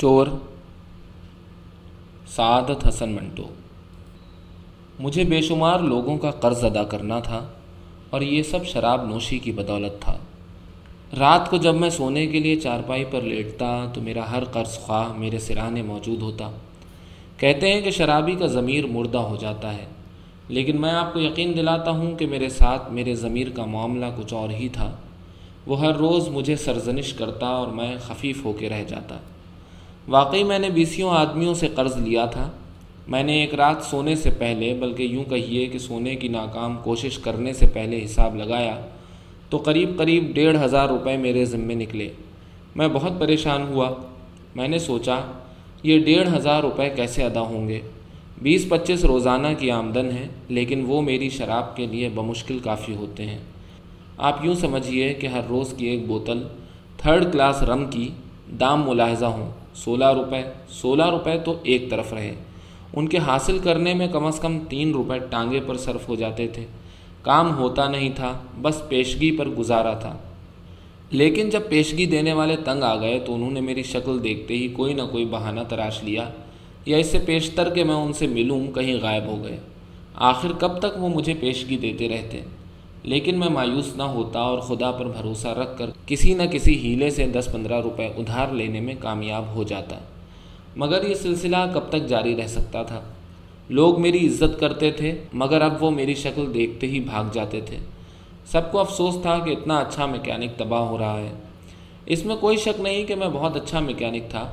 چور سعادت حسن منٹو۔ مجھے بے شمار لوگوں کا قرض ادا کرنا تھا اور یہ سب شراب نوشی کی بدولت تھا۔ رات کو جب میں سونے کے لیے چارپائی پر لیٹتا تو میرا ہر قرض خواہ میرے سرانے موجود ہوتا۔ کہتے ہیں کہ شرابی کا ضمیر مردہ ہو جاتا ہے، لیکن میں آپ کو یقین دلاتا ہوں کہ میرے ساتھ میرے ضمیر کا معاملہ کچھ اور ہی تھا۔ وہ ہر روز مجھے سرزنش کرتا اور میں خفیف ہو کے رہ جاتا۔ واقعی میں نے بیسیوں آدمیوں سے قرض لیا تھا۔ میں نے ایک رات سونے سے پہلے، بلکہ یوں کہیے کہ سونے کی ناکام کوشش کرنے سے پہلے حساب لگایا، تو قریب قریب ڈیڑھ ہزار روپے میرے ذمے نکلے۔ میں بہت پریشان ہوا۔ میں نے سوچا، یہ ڈیڑھ ہزار روپے کیسے ادا ہوں گے؟ بیس پچیس روزانہ کی آمدن ہے، لیکن وہ میری شراب کے لیے بمشکل کافی ہوتے ہیں۔ آپ یوں سمجھیے کہ ہر روز کی ایک بوتل تھرڈ کلاس رم کی دام ملاحظہ ہوں۔ سولہ روپے سولہ روپے تو ایک طرف رہے۔ ان کے حاصل کرنے میں کم از کم تین روپے ٹانگے پر صرف ہو جاتے تھے۔ کام ہوتا نہیں تھا، بس پیشگی پر گزارا تھا۔ لیکن جب پیشگی دینے والے تنگ آ گئے تو انہوں نے میری شکل دیکھتے ہی کوئی نہ کوئی بہانہ تراش لیا۔ یا اس سے پیشتر کہ میں ان سے ملوں، کہیں غائب ہو گئے۔ آخر کب تک وہ مجھے پیشگی دیتے رہتے؟ لیکن میں مایوس نہ ہوتا اور خدا پر بھروسہ رکھ کر کسی نہ کسی ہیلے سے دس پندرہ روپے ادھار لینے میں کامیاب ہو جاتا۔ مگر یہ سلسلہ کب تک جاری رہ سکتا تھا؟ لوگ میری عزت کرتے تھے، مگر اب وہ میری شکل دیکھتے ہی بھاگ جاتے تھے۔ سب کو افسوس تھا کہ اتنا اچھا میکینک تباہ ہو رہا ہے۔ اس میں کوئی شک نہیں کہ میں بہت اچھا میکینک تھا۔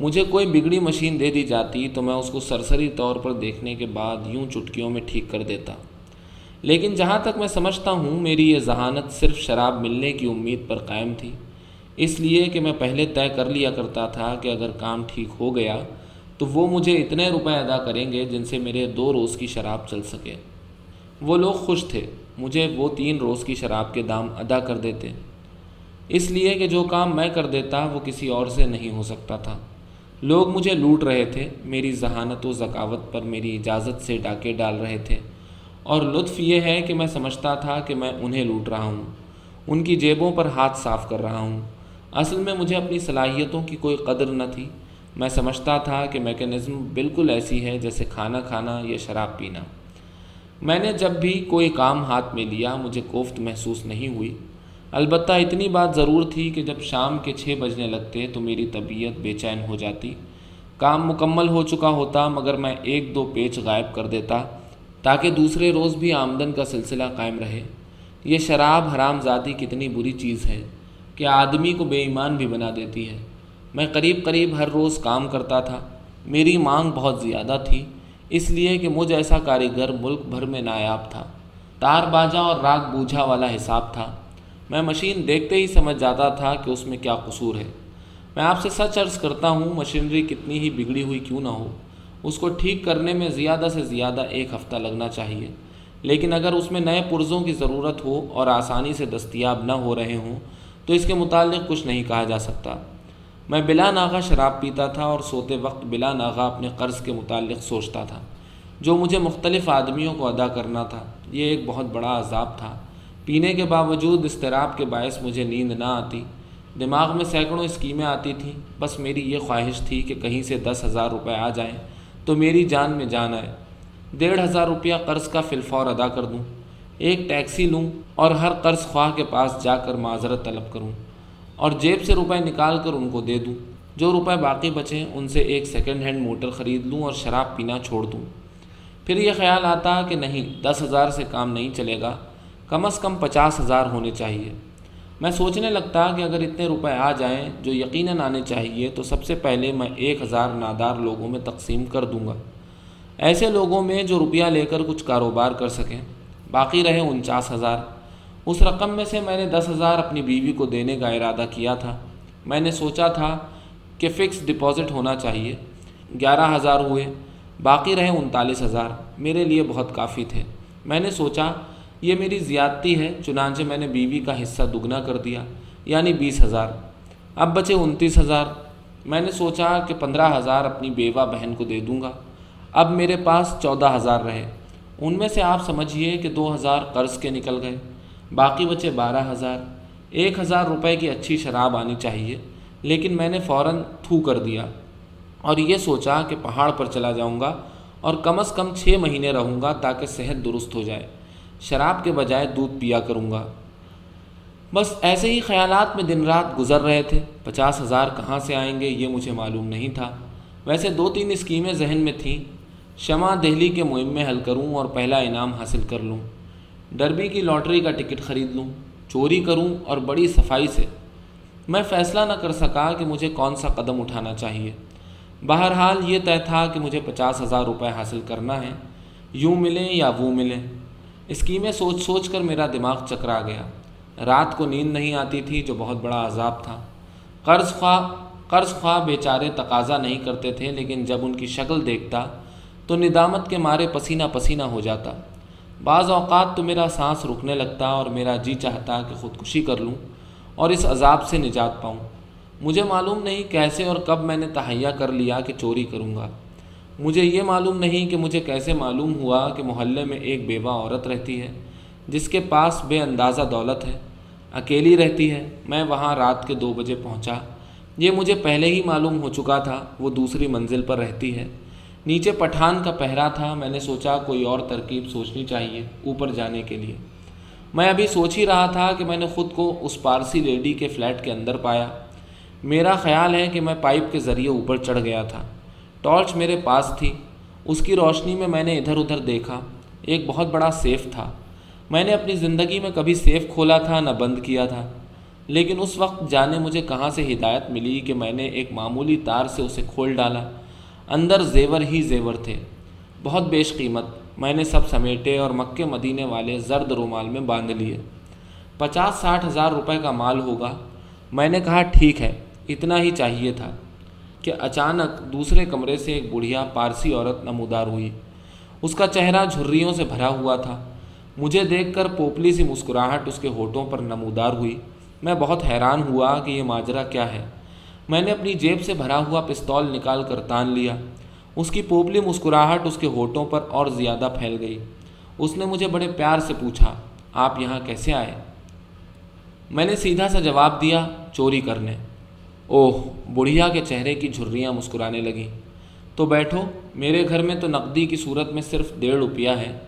مجھے کوئی بگڑی مشین دے دی جاتی تو میں اس کو سرسری طور پر دیکھنے کے بعد یوں چٹکیوں میں ٹھیک کر دیتا۔ لیکن جہاں تک میں سمجھتا ہوں، میری یہ ذہانت صرف شراب ملنے کی امید پر قائم تھی۔ اس لیے کہ میں پہلے طے کر لیا کرتا تھا کہ اگر کام ٹھیک ہو گیا، تو وہ مجھے اتنے روپے ادا کریں گے جن سے میرے دو روز کی شراب چل سکے۔ وہ لوگ خوش تھے، مجھے وہ تین روز کی شراب کے دام ادا کر دیتے۔ اس لیے کہ جو کام میں کر دیتا، وہ کسی اور سے نہیں ہو سکتا تھا۔ لوگ مجھے لوٹ رہے تھے، میری ذہانت و ذکاوت پر میری اجازت سے ڈاکے ڈال رہے تھے۔ اور لطف یہ ہے کہ میں سمجھتا تھا کہ میں انہیں لوٹ رہا ہوں، ان کی جیبوں پر ہاتھ صاف کر رہا ہوں۔ اصل میں مجھے اپنی صلاحیتوں کی کوئی قدر نہ تھی۔ میں سمجھتا تھا کہ میکینزم بالکل ایسی ہے جیسے کھانا کھانا یا شراب پینا۔ میں نے جب بھی کوئی کام ہاتھ میں لیا، مجھے کوفت محسوس نہیں ہوئی۔ البتہ اتنی بات ضرور تھی کہ جب شام کے چھ بجنے لگتے تو میری طبیعت بے چین ہو جاتی۔ کام مکمل ہو چکا ہوتا، مگر میں ایک دو پیچ غائب کر دیتا۔ تاکہ دوسرے روز بھی آمدن کا سلسلہ قائم رہے۔ یہ شراب حرام ذاتی کتنی بری چیز ہے کہ آدمی کو بے ایمان بھی بنا دیتی ہے۔ میں قریب قریب ہر روز کام کرتا تھا، میری مانگ بہت زیادہ تھی، اس لیے کہ مجھ ایسا کاریگر ملک بھر میں نایاب تھا۔ تار باجا اور راگ بوجھا والا حساب تھا۔ میں مشین دیکھتے ہی سمجھ جاتا تھا کہ اس میں کیا قصور ہے۔ میں آپ سے سچ عرض کرتا ہوں، مشینری کتنی ہی بگڑی ہوئی کیوں نہ ہو۔ اس کو ٹھیک کرنے میں زیادہ سے زیادہ ایک ہفتہ لگنا چاہیے۔ لیکن اگر اس میں نئے پرزوں کی ضرورت ہو اور آسانی سے دستیاب نہ ہو رہے ہوں، تو اس کے متعلق کچھ نہیں کہا جا سکتا۔ میں بلا ناغا شراب پیتا تھا اور سوتے وقت بلا ناغا اپنے قرض کے متعلق سوچتا تھا، جو مجھے مختلف آدمیوں کو ادا کرنا تھا۔ یہ ایک بہت بڑا عذاب تھا۔ پینے کے باوجود اضطراب کے باعث مجھے نیند نہ آتی۔ دماغ میں سینکڑوں اسکیمیں آتی تھیں۔ بس میری یہ خواہش تھی کہ کہیں سے دس ہزار روپے آ جائیں۔ تو میری جان میں جان آئے۔ ڈیڑھ ہزار روپیہ قرض کا فلفور ادا کر دوں۔ ایک ٹیکسی لوں اور ہر قرض خواہ کے پاس جا کر معذرت طلب کروں۔ اور جیب سے روپے نکال کر ان کو دے دوں۔ جو روپے باقی بچیں ان سے ایک سیکنڈ ہینڈ موٹر خرید لوں اور شراب پینا چھوڑ دوں۔ پھر یہ خیال آتا کہ نہیں، دس ہزار سے کام نہیں چلے گا۔ کم از کم پچاس ہزار ہونے چاہیے۔ میں سوچنے لگتا کہ اگر اتنے روپے آ جائیں جو یقیناً آنے چاہیے، تو سب سے پہلے میں ایک ہزار نادار لوگوں میں تقسیم کر دوں گا۔ ایسے لوگوں میں جو روپیہ لے کر کچھ کاروبار کر سکیں۔ باقی رہے انچاس ہزار۔ اس رقم میں سے میں نے دس ہزار اپنی بیوی کو دینے کا ارادہ کیا تھا۔ میں نے سوچا تھا کہ فکس ڈپازٹ ہونا چاہیے۔ گیارہ ہزار ہوئے، باقی رہے انتالیس ہزار۔ میرے لیے بہت کافی تھے۔ میں نے سوچا یہ میری زیادتی ہے، چنانچہ میں نے بیوی کا حصہ دگنا کر دیا یعنی بیس ہزار۔ اب بچے انتیس ہزار۔ میں نے سوچا کہ پندرہ ہزار اپنی بیوہ بہن کو دے دوں گا۔ اب میرے پاس چودہ ہزار رہے۔ ان میں سے آپ سمجھیے کہ دو ہزار قرض کے نکل گئے۔ باقی بچے بارہ ہزار۔ ایک ہزار روپے کی اچھی شراب آنی چاہیے، لیکن میں نے فوراً تھو کر دیا۔ اور یہ سوچا کہ پہاڑ پر چلا جاؤں گا اور کم از کم چھ مہینے رہوں گا تاکہ صحت درست ہو جائے۔ شراب کے بجائے دودھ پیا کروں گا۔ بس ایسے ہی خیالات میں دن رات گزر رہے تھے۔ پچاس ہزار کہاں سے آئیں گے یہ مجھے معلوم نہیں تھا۔ ویسے دو تین اسکیمیں ذہن میں تھیں۔ شمع دہلی کے مہم میں حل کروں اور پہلا انعام حاصل کر لوں۔ ڈربی کی لاٹری کا ٹکٹ خرید لوں۔ چوری کروں اور بڑی صفائی سے۔ میں فیصلہ نہ کر سکا کہ مجھے کون سا قدم اٹھانا چاہیے۔ بہرحال یہ طے تھا کہ مجھے پچاس ہزار روپے حاصل کرنا ہے۔ یوں ملیں یا وہ ملیں۔ اسکیمیں سوچ سوچ کر میرا دماغ چکرا گیا۔ رات کو نیند نہیں آتی تھی جو بہت بڑا عذاب تھا۔ قرض خواہ قرض خواہ بیچارے تقاضا نہیں کرتے تھے، لیکن جب ان کی شکل دیکھتا تو ندامت کے مارے پسینہ پسینہ ہو جاتا۔ بعض اوقات تو میرا سانس رکنے لگتا اور میرا جی چاہتا کہ خودکشی کر لوں اور اس عذاب سے نجات پاؤں۔ مجھے معلوم نہیں کیسے اور کب میں نے تہیا کر لیا کہ چوری کروں گا۔ مجھے یہ معلوم نہیں کہ مجھے کیسے معلوم ہوا کہ محلے میں ایک بیوہ عورت رہتی ہے، جس کے پاس بے اندازہ دولت ہے، اکیلی رہتی ہے۔ میں وہاں رات کے دو بجے پہنچا۔ یہ مجھے پہلے ہی معلوم ہو چکا تھا، وہ دوسری منزل پر رہتی ہے۔ نیچے پٹھان کا پہرا تھا۔ میں نے سوچا، کوئی اور ترکیب سوچنی چاہیے اوپر جانے کے لیے۔ میں ابھی سوچ ہی رہا تھا کہ میں نے خود کو اس پارسی لیڈی کے فلیٹ کے اندر پایا۔ میرا خیال ہے کہ میں پائپ کے ذریعے اوپر چڑھ گیا تھا۔ ٹارچ میرے پاس تھی۔ اس کی روشنی میں میں نے ادھر ادھر دیکھا۔ ایک بہت بڑا سیف تھا۔ میں نے اپنی زندگی میں کبھی سیف کھولا تھا نہ بند کیا تھا۔ لیکن اس وقت جانے مجھے کہاں سے ہدایت ملی کہ میں نے ایک معمولی تار سے اسے کھول ڈالا۔ اندر زیور ہی زیور تھے۔ بہت بیش قیمت۔ میں نے سب سمیٹے اور مکے مدینے والے زرد رومال میں باندھ لیے۔ پچاس ساٹھ ہزار روپے کا مال ہوگا۔ میں نے کہا ٹھیک ہے، اتنا ہی چاہیے تھا۔ کہ اچانک دوسرے کمرے سے ایک بڑھیا پارسی عورت نمودار ہوئی۔ اس کا چہرہ جھریوں سے بھرا ہوا تھا۔ مجھے دیکھ کر پوپلی سی مسکراہٹ اس کے ہونٹوں پر نمودار ہوئی۔ میں بہت حیران ہوا کہ یہ ماجرا کیا ہے۔ میں نے اپنی جیب سے بھرا ہوا پستول نکال کر تان لیا۔ اس کی پوپلی مسکراہٹ اس کے ہونٹوں پر اور زیادہ پھیل گئی۔ اس نے مجھے بڑے پیار سے پوچھا، آپ یہاں کیسے آئے؟ میں نے سیدھا سا جواب دیا، چوری کرنے۔ اوہ، بڑھیا کے چہرے کی جھریاں مسکرانے لگیں۔ تو بیٹھو، میرے گھر میں تو نقدی کی صورت میں صرف ڈیڑھ روپیہ ہے۔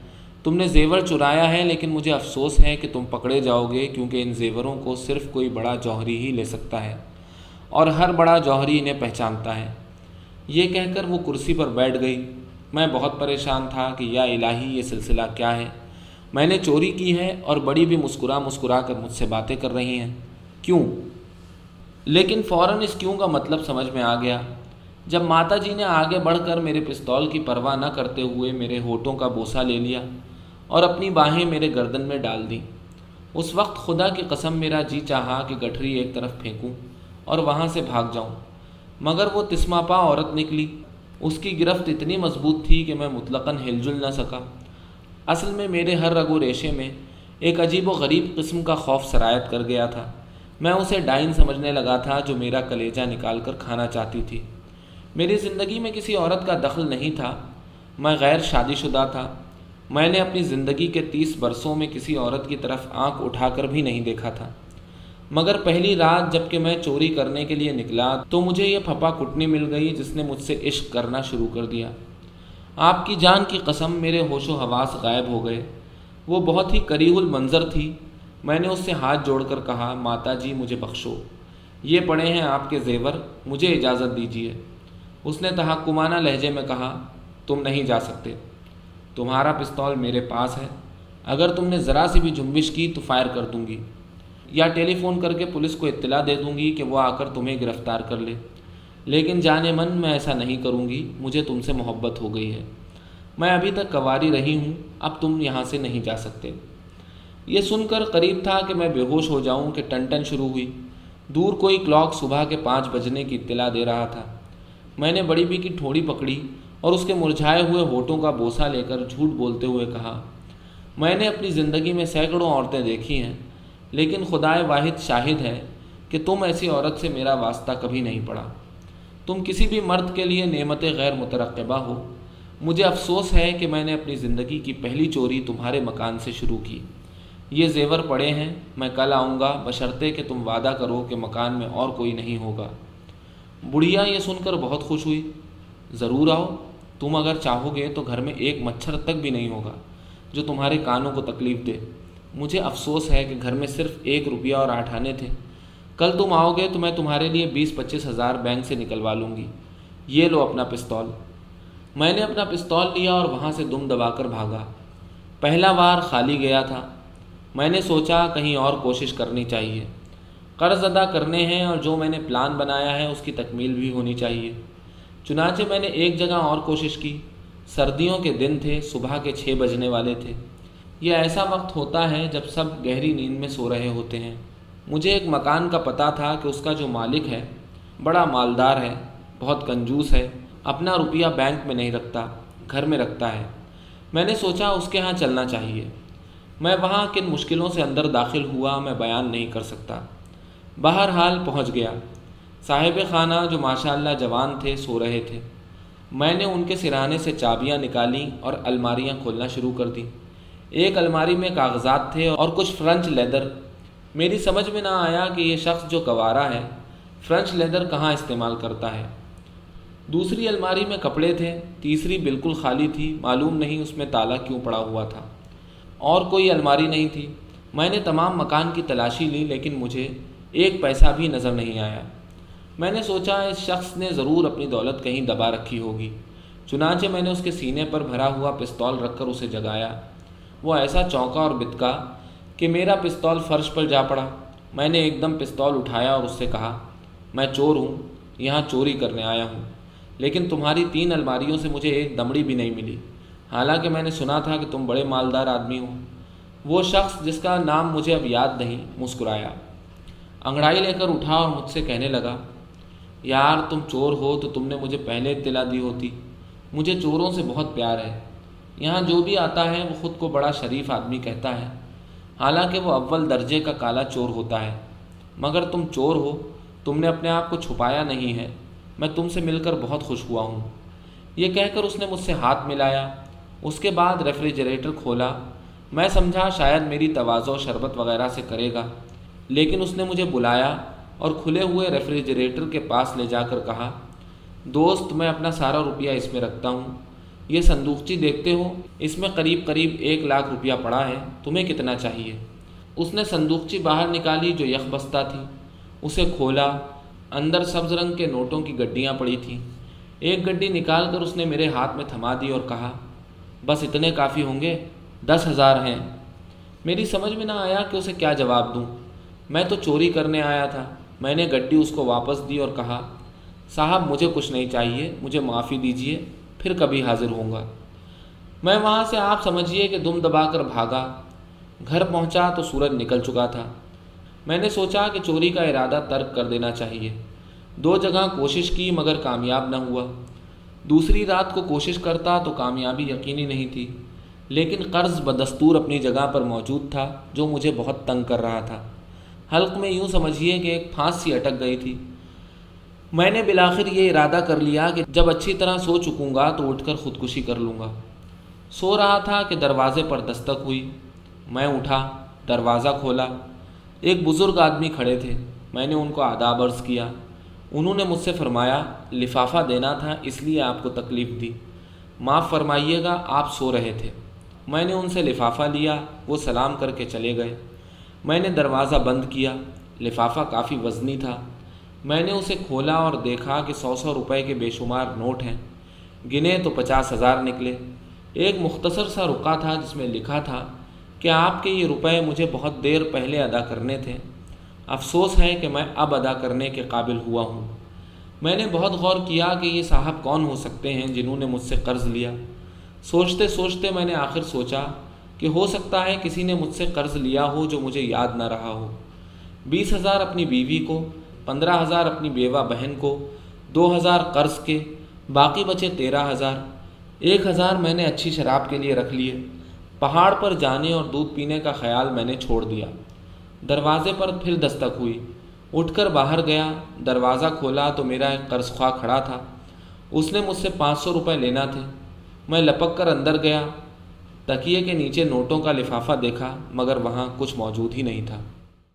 تم نے زیور چرایا ہے، لیکن مجھے افسوس ہے کہ تم پکڑے جاؤ گے، کیونکہ ان زیوروں کو صرف کوئی بڑا جوہری ہی لے سکتا ہے۔ اور ہر بڑا جوہری انہیں پہچانتا ہے۔ یہ کہہ کر وہ کرسی پر بیٹھ گئی۔ میں بہت پریشان تھا کہ یا الہی، یہ سلسلہ کیا ہے۔ میں نے چوری کی ہے اور بڑی بھی مسکرا مسکرا کر مجھ سے باتیں کر رہی ہیں۔ کیوں؟ لیکن فوراً اس کیوں کا مطلب سمجھ میں آ گیا؟ جب ماتا جی نے آگے بڑھ کر میرے پستول کی پرواہ نہ کرتے ہوئے میرے ہوٹوں کا بوسہ لے لیا اور اپنی باہیں میرے گردن میں ڈال دیں۔ اس وقت خدا کی قسم میرا جی چاہا کہ گٹھری ایک طرف پھینکوں اور وہاں سے بھاگ جاؤں، مگر وہ تسماپا عورت نکلی۔ اس کی گرفت اتنی مضبوط تھی کہ میں مطلقاً ہل جل نہ سکا۔ اصل میں میرے ہر رگ و ریشے میں ایک عجیب و غریب قسم کا خوف سرایت کر گیا تھا۔ میں اسے ڈائن سمجھنے لگا تھا جو میرا کلیجہ نکال کر کھانا چاہتی تھی۔ میری زندگی میں کسی عورت کا دخل نہیں تھا۔ میں غیر شادی شدہ تھا۔ میں نے اپنی زندگی کے تیس برسوں میں کسی عورت کی طرف آنکھ اٹھا کر بھی نہیں دیکھا تھا۔ مگر پہلی رات جبکہ میں چوری کرنے کے لیے نکلا تو مجھے یہ پھپا کٹنی مل گئی جس نے مجھ سے عشق کرنا شروع کر دیا۔ آپ کی جان کی قسم میرے ہوش و حواس غائب ہو گئے۔ وہ بہت ہی کریح المنظر تھی۔ میں نے اس سے ہاتھ جوڑ کر کہا، ماتا جی مجھے بخشو۔ یہ پڑے ہیں آپ کے زیور، مجھے اجازت دیجیے اس نے تحکمانہ لہجے میں کہا، تم نہیں جا سکتے۔ تمہارا پستول میرے پاس ہے۔ اگر تم نے ذرا سی بھی جنبش کی تو فائر کر دوں گی۔ یا ٹیلی فون کر کے پولیس کو اطلاع دے دوں گی کہ وہ آ کر تمہیں گرفتار کر لے۔ لیکن جانے من، میں ایسا نہیں کروں گی۔ مجھے تم سے محبت ہو گئی ہے۔ میں ابھی تک کواری رہی ہوں، اب تم یہاں سے نہیں جا سکتے۔ یہ سن کر قریب تھا کہ میں بے ہوش ہو جاؤں کہ ٹن ٹن شروع ہوئی۔ دور کوئی کلاک صبح کے پانچ بجنے کی اطلاع دے رہا تھا۔ میں نے بڑی بی کی ٹھوڑی پکڑی اور اس کے مرجھائے ہوئے ہوٹوں کا بوسہ لے کر جھوٹ بولتے ہوئے کہا، میں نے اپنی زندگی میں سینکڑوں عورتیں دیکھی ہیں، لیکن خدائے واحد شاہد ہے کہ تم ایسی عورت سے میرا واسطہ کبھی نہیں پڑا۔ تم کسی بھی مرد کے لیے نعمت غیر مترقبہ ہو۔ مجھے افسوس ہے کہ میں نے اپنی زندگی کی پہلی چوری تمہارے مکان سے شروع کی۔ یہ زیور پڑے ہیں، میں کل آؤں گا، بشرطے کہ تم وعدہ کرو کہ مکان میں اور کوئی نہیں ہوگا۔ بڑھیا یہ سن کر بہت خوش ہوئی۔ ضرور آؤ، تم اگر چاہو گے تو گھر میں ایک مچھر تک بھی نہیں ہوگا، جو تمہارے کانوں کو تکلیف دے۔ مجھے افسوس ہے کہ گھر میں صرف ایک روپیہ اور آٹھ آنے تھے۔ کل تم آؤ گے تو میں تمہارے لیے بیس پچیس ہزار بینک سے نکلوا لوں گی۔ یہ لو اپنا پستول۔ میں نے اپنا پستول لیا اور وہاں سے دم دبا کر بھاگا۔ پہلا وار خالی گیا تھا۔ میں نے سوچا کہیں اور کوشش کرنی چاہیے۔ قرض ادا کرنے ہیں اور جو میں نے پلان بنایا ہے اس کی تکمیل بھی ہونی چاہیے۔ چنانچہ میں نے ایک جگہ اور کوشش کی۔ سردیوں کے دن تھے، صبح کے چھ بجنے والے تھے۔ یہ ایسا وقت ہوتا ہے جب سب گہری نیند میں سو رہے ہوتے ہیں۔ مجھے ایک مکان کا پتہ تھا کہ اس کا جو مالک ہے، بڑا مالدار ہے، بہت کنجوس ہے، اپنا روپیہ بینک میں نہیں رکھتا، گھر میں رکھتا ہے۔ میں نے سوچا اس کے ہاں چلنا چاہیے۔ میں وہاں کن مشکلوں سے اندر داخل ہوا میں بیان نہیں کر سکتا۔ بہرحال پہنچ گیا۔ صاحب خانہ جو ماشاء اللہ جوان تھے سو رہے تھے۔ میں نے ان کے سرانے سے چابیاں نکالیں اور الماریاں کھولنا شروع کر دیں ایک الماری میں کاغذات تھے اور کچھ فرنچ لیدر۔ میری سمجھ میں نہ آیا کہ یہ شخص جو کوارا ہے، فرنچ لیدر کہاں استعمال کرتا ہے۔ دوسری الماری میں کپڑے تھے، تیسری بالکل خالی تھی، معلوم نہیں اس میں تالا کیوں پڑا ہوا تھا۔ اور کوئی الماری نہیں تھی۔ میں نے تمام مکان کی تلاشی لی، لیکن مجھے ایک پیسہ بھی نظر نہیں آیا۔ میں نے سوچا، اس شخص نے ضرور اپنی دولت کہیں دبا رکھی ہوگی۔ چنانچہ میں نے اس کے سینے پر بھرا ہوا پستول رکھ کر اسے جگایا۔ وہ ایسا چونکا اور بتکا کہ میرا پستول فرش پر جا پڑا۔ میں نے ایک دم پستول اٹھایا اور اس سے کہا، میں چور ہوں، یہاں چوری کرنے آیا ہوں، لیکن تمہاری تین الماریوں سے مجھے ایک دمڑی بھی نہیں ملی۔ حالانکہ میں نے سنا تھا کہ تم بڑے مالدار آدمی ہو۔ وہ شخص جس کا نام مجھے اب یاد نہیں، مسکرایا۔ انگڑائی لے کر اٹھا اور مجھ سے کہنے لگا، یار، تم چور ہو تو تم نے مجھے پہلے اطلاع دی ہوتی۔ مجھے چوروں سے بہت پیار ہے۔ یہاں جو بھی آتا ہے، وہ خود کو بڑا شریف آدمی کہتا ہے۔ حالانکہ وہ اول درجے کا کالا چور ہوتا ہے۔ مگر تم چور ہو، تم نے اپنے آپ کو چھپایا نہیں ہے۔ میں تم سے مل کر بہت خوش ہوا ہوں۔ یہ کہہ کر اس نے مجھ سے ہاتھ ملایا۔ اس کے بعد ریفریجریٹر کھولا۔ میں سمجھا شاید میری توازو شربت وغیرہ سے کرے گا، لیکن اس نے مجھے بلایا اور کھلے ہوئے ریفریجریٹر کے پاس لے جا کر کہا، دوست، میں اپنا سارا روپیہ اس میں رکھتا ہوں۔ یہ صندوقچی دیکھتے ہو، اس میں قریب قریب ایک لاکھ روپیہ پڑا ہے، تمہیں کتنا چاہیے؟ اس نے صندوقچی باہر نکالی جو یک بستہ تھی۔ اسے کھولا، اندر سبز رنگ کے نوٹوں کی گڈیاں پڑی تھیں۔ ایک گڈی نکال کر اس نے میرے ہاتھ میں تھما دی اور کہا بس اتنے کافی ہوں گے، دس ہزار ہیں۔ میری سمجھ میں نہ آیا کہ اسے کیا جواب دوں۔ میں تو چوری کرنے آیا تھا۔ میں نے گڈی اس کو واپس دی اور کہا، صاحب، مجھے کچھ نہیں چاہیے، مجھے معافی دیجیے پھر کبھی حاضر ہوں گا۔ میں وہاں سے آپ سمجھیے کہ دم دبا کر بھاگا۔ گھر پہنچا تو سورج نکل چکا تھا۔ میں نے سوچا کہ چوری کا ارادہ ترک کر دینا چاہیے۔ دو جگہ کوشش کی مگر کامیاب نہ ہوا۔ دوسری رات کو کوشش کرتا تو کامیابی یقینی نہیں تھی، لیکن قرض بدستور اپنی جگہ پر موجود تھا جو مجھے بہت تنگ کر رہا تھا۔ حلق میں یوں سمجھیے کہ ایک پھانسی اٹک گئی تھی۔ میں نے بلاخر یہ ارادہ کر لیا کہ جب اچھی طرح سو چکوں گا تو اٹھ کر خودکشی کر لوں گا۔ سو رہا تھا کہ دروازے پر دستک ہوئی۔ میں اٹھا، دروازہ کھولا۔ ایک بزرگ آدمی کھڑے تھے۔ میں نے ان کو آداب عرض کیا۔ انہوں نے مجھ سے فرمایا، لفافہ دینا تھا، اس لیے آپ کو تکلیف دی۔ معاف فرمائیے گا، آپ سو رہے تھے۔ میں نے ان سے لفافہ لیا، وہ سلام کر کے چلے گئے۔ میں نے دروازہ بند کیا، لفافہ کافی وزنی تھا۔ میں نے اسے کھولا اور دیکھا کہ سو سو روپے کے بے شمار نوٹ ہیں۔ گنے تو پچاس ہزار نکلے۔ ایک مختصر سا رکا تھا جس میں لکھا تھا کہ آپ کے یہ روپے مجھے بہت دیر پہلے ادا کرنے تھے۔ افسوس ہے کہ میں اب ادا کرنے کے قابل ہوا ہوں۔ میں نے بہت غور کیا کہ یہ صاحب کون ہو سکتے ہیں جنہوں نے مجھ سے قرض لیا۔ سوچتے سوچتے میں نے آخر سوچا کہ ہو سکتا ہے کسی نے مجھ سے قرض لیا ہو جو مجھے یاد نہ رہا ہو۔ بیس ہزار اپنی بیوی کو، پندرہ ہزار اپنی بیوہ بہن کو، دو ہزار قرض کے، باقی بچے تیرہ ہزار۔ ایک ہزار میں نے اچھی شراب کے لیے رکھ لیے۔ پہاڑ پر جانے اور دودھ پینے کا خیال میں نے چھوڑ دیا۔ دروازے پر پھر دستک ہوئی۔ اٹھ کر باہر گیا، دروازہ کھولا تو میرا ایک قرض خواہ کھڑا تھا۔ اس نے مجھ سے پانچ سو روپے لینا تھے۔ میں لپک کر اندر گیا۔ تکیے کے نیچے نوٹوں کا لفافہ دیکھا، مگر وہاں کچھ موجود ہی نہیں تھا۔